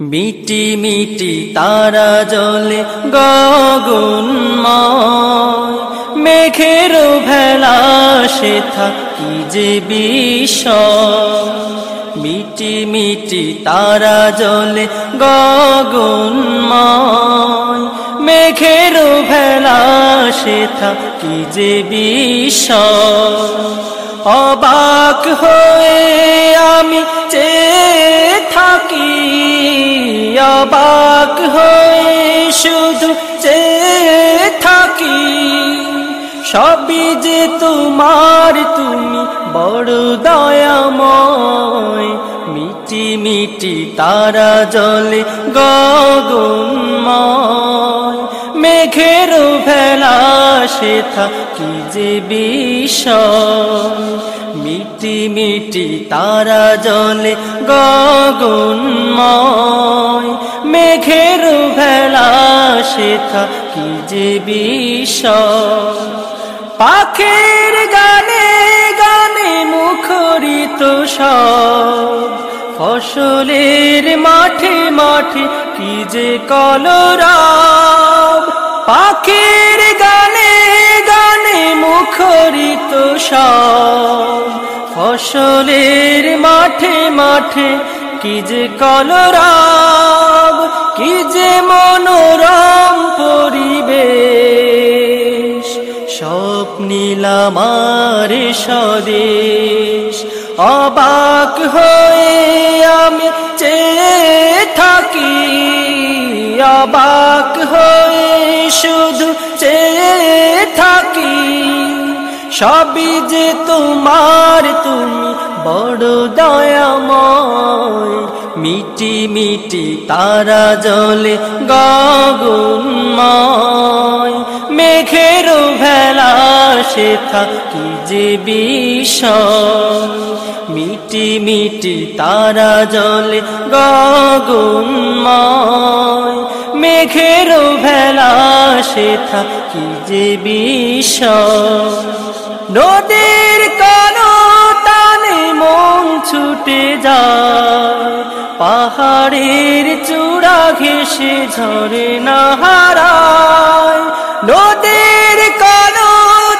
মিটি মিটি তারা জলে গগনময়। মেঘের ভেলা সে থাকি যে বিষয়। মিটি মিটি তারা জলে গগনময়। মেঘের ভেলা সে থাকি যে বিষয়। অবাক হয়ে আমি অবাক হয়ে শুধু চেয়ে থাকি। সবই যে তোমার, তুমি বড় দয়াময়। মিটি মিটি তারা জলে গগনময় মেঘের ভেলা সে থাকি যে বিষয়। মিটি মিটি তারা জলে গগনময় মেঘের ভেলা সে থাকি যে বিষয়? পাখের গানে গানে মুখরিত সব। ফসলের মাঠে মাঠে কি যে কলরাব পাখের গানে গানে মুখরিত সব। ফসলের মাঠে মাঠে কি যে কলরাব কি যে মনোরম পরিবেশ স্বপ্নিলামার স্বদেশ। অবাক হয়ে আমি চেয়ে থাকি, অবাক হয়ে শুধু চেয়ে থাকি। সবই যে তোমার, তুমি বড় দয়াময়, মিটি মিটি তারা জলে গগনময় মেঘের ভেলা সে থাকি যে বিষয়? মিটি মিটি তারা জলে গগনময় মেঘের ভেলা সে থাকি যে বিষয়? নদীর মন ছুটে যায়। পাহাড়ের চূড়া ঘেসে ঝরে না হারায় নদীর কানো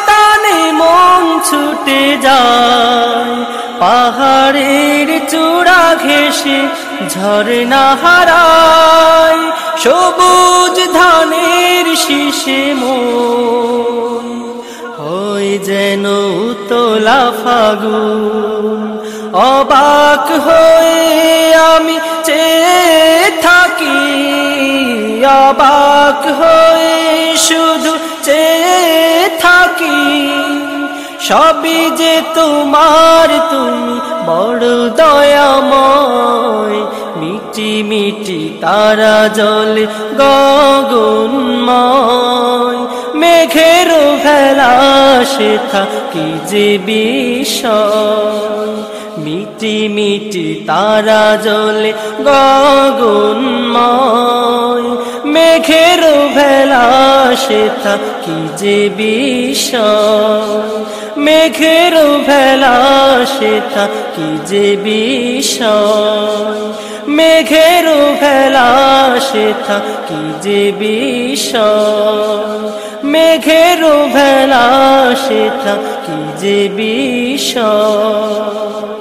টানে মন ছুটে যায়। পাহাড়ের চূড়া ঘেসে ঝরে না সবুজ ধানের শীষে মন হয় যেন তোলা ফাগুন। অবাক হয়ে আমি চেয়ে থাকি। অবাক হয়ে শুধু চেয়ে থাকি। সবই যে তোমার, তুমি বড় দয়াময়। মিটি মিটি তারা জলে গগনময়। মেঘের ভেলা সে থাকি যে বিষয়। মিটি মিটি তারা জলে গগনময় মেঘের ভেলা সে থাকি যে বিষয়। মেঘের ভেলা সে থাকি যে বিষয়। মেঘের ভেলা সে থাকি যে বিষয়। মেঘের ভেলা সে থাকি যে বিষয়।